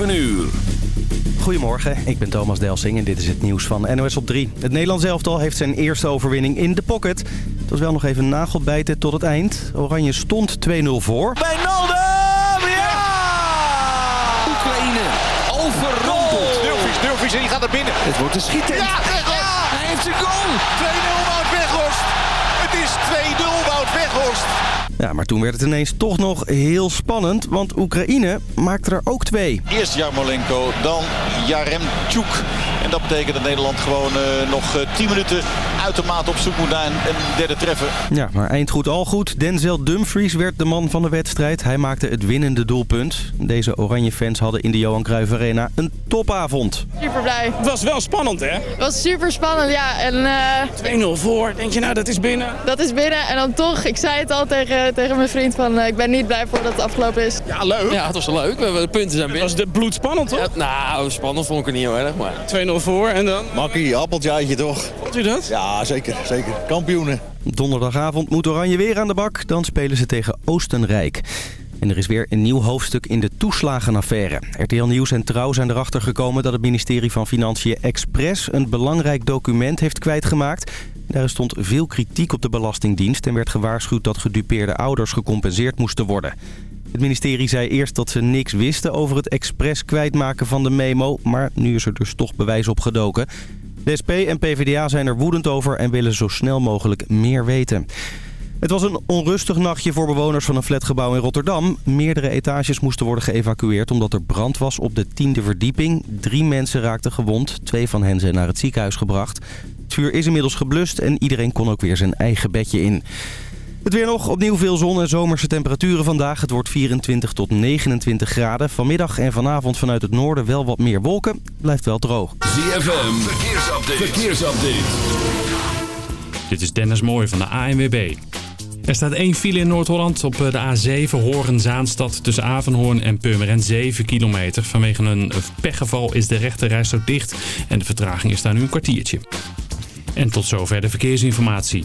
7 uur. Goedemorgen, ik ben Thomas Delsing en dit is het nieuws van NOS op 3. Het Nederlands elftal heeft zijn eerste overwinning in de pocket. Het was wel nog even nagelbijten tot het eind. Oranje stond 2-0 voor. Wijnaldum! Ja! Oekraïne overrompeld. Durfies, Durfies en die gaat er binnen. Het wordt een schieter. Ja! Hij heeft zijn goal. 2-0 Wout Weghorst. Het is 2-0 Wout Weghorst. Ja, maar toen werd het ineens toch nog heel spannend, want Oekraïne maakte er ook twee. Eerst Jarmolenko, dan Jaremchuk. En dat betekent dat Nederland gewoon eh, nog eh, 10 minuten uitermate op zoek moet naar een, een derde treffer. Ja, maar eind goed al goed. Denzel Dumfries werd de man van de wedstrijd. Hij maakte het winnende doelpunt. Deze oranje fans hadden in de Johan Cruijff Arena een topavond. Super blij. Het was wel spannend, hè? Het was super spannend, ja. En eh, 2-0 voor. Denk je nou, dat is binnen? dat is binnen. En dan toch, ik zei het al tegen, tegen mijn vriend van eh, ik ben niet blij voordat het afgelopen is. Ja, leuk. Ja, het was wel leuk. We hebben de punten zijn Het binnen. was de bloedspannend, toch? Ja, nou, spannend vond ik het niet heel erg, maar... 2-0 voor en dan... Makkie, appeltjaatje toch? Vond u dat? Ja, zeker, zeker. Kampioenen. Donderdagavond moet Oranje weer aan de bak. Dan spelen ze tegen Oostenrijk. En er is weer een nieuw hoofdstuk in de toeslagenaffaire. RTL Nieuws en Trouw zijn erachter gekomen dat het ministerie van Financiën expres een belangrijk document heeft kwijtgemaakt. Daar stond veel kritiek op de Belastingdienst en werd gewaarschuwd dat gedupeerde ouders gecompenseerd moesten worden. Het ministerie zei eerst dat ze niks wisten over het expres kwijtmaken van de memo, maar nu is er dus toch bewijs opgedoken. De SP en PvdA zijn er woedend over en willen zo snel mogelijk meer weten. Het was een onrustig nachtje voor bewoners van een flatgebouw in Rotterdam. Meerdere etages moesten worden geëvacueerd omdat er brand was op de tiende verdieping. Drie mensen raakten gewond. Twee van hen zijn naar het ziekenhuis gebracht. Het vuur is inmiddels geblust en iedereen kon ook weer zijn eigen bedje in. Het weer nog, opnieuw veel zon en zomerse temperaturen vandaag. Het wordt 24 tot 29 graden. Vanmiddag en vanavond vanuit het noorden wel wat meer wolken. Blijft wel droog. ZFM, verkeersupdate. verkeersupdate. Dit is Dennis Mooij van de ANWB. Er staat één file in Noord-Holland op eh, de A7 Horen-Zaanstad tussen Avenhoorn en Purmerend 7 kilometer. Vanwege een pechgeval is de rechte rijstrook dicht en de vertraging is daar nu een kwartiertje. En tot zover de verkeersinformatie.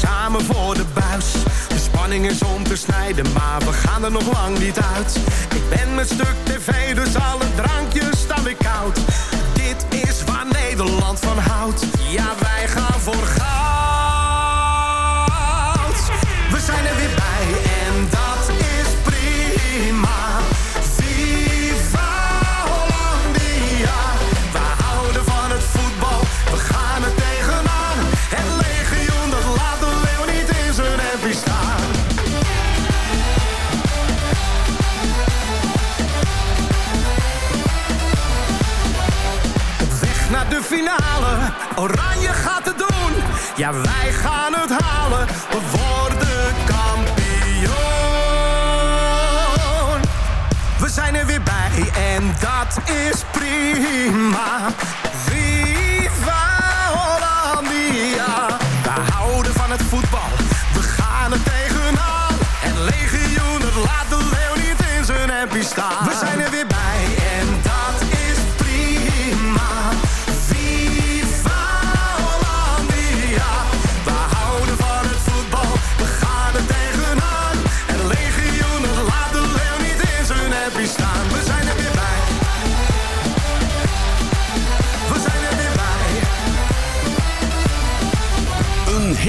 Samen voor de buis. De spanning is om te snijden, maar we gaan er nog lang niet uit. Ik ben mijn stuk tv, dus alle drankjes staan ik koud. Dit is waar Nederland van houdt. Ja, Ja, wij gaan het halen, we worden kampioen. We zijn er weer bij en dat is prima. Viva Hollandia. We houden van het voetbal, we gaan het tegenaan. En legioen, het laat de leeuw niet in zijn hempie staan. We zijn er weer bij.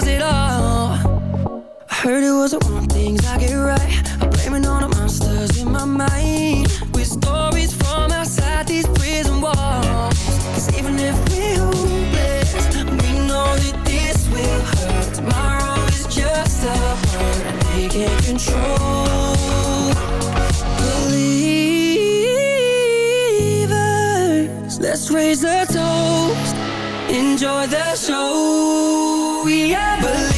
feels it all? I heard it was the one things I get right. I blame it on the monsters in my mind. With stories from outside these prison walls. Cause even if we're hopeless We know that this will hurt. Tomorrow is just a hurt. And they can't control. Believers Let's raise a toast enjoy the show. Yeah, believe.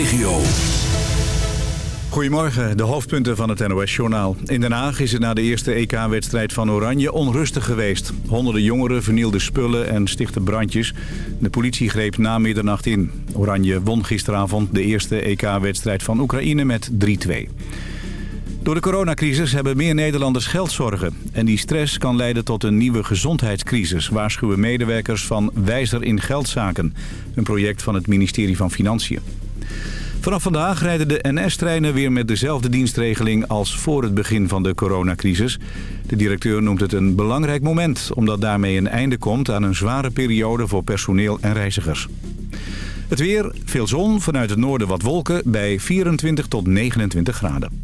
Regio. Goedemorgen, de hoofdpunten van het NOS-journaal. In Den Haag is het na de eerste EK-wedstrijd van Oranje onrustig geweest. Honderden jongeren vernielden spullen en stichtten brandjes. De politie greep na middernacht in. Oranje won gisteravond de eerste EK-wedstrijd van Oekraïne met 3-2. Door de coronacrisis hebben meer Nederlanders geldzorgen. En die stress kan leiden tot een nieuwe gezondheidscrisis... waarschuwen medewerkers van Wijzer in Geldzaken. Een project van het ministerie van Financiën. Vanaf vandaag rijden de NS-treinen weer met dezelfde dienstregeling als voor het begin van de coronacrisis. De directeur noemt het een belangrijk moment, omdat daarmee een einde komt aan een zware periode voor personeel en reizigers. Het weer, veel zon, vanuit het noorden wat wolken bij 24 tot 29 graden.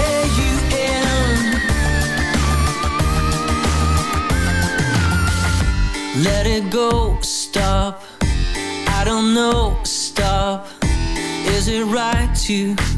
Air you in. Let it go, stop. I don't know, stop. Is it right to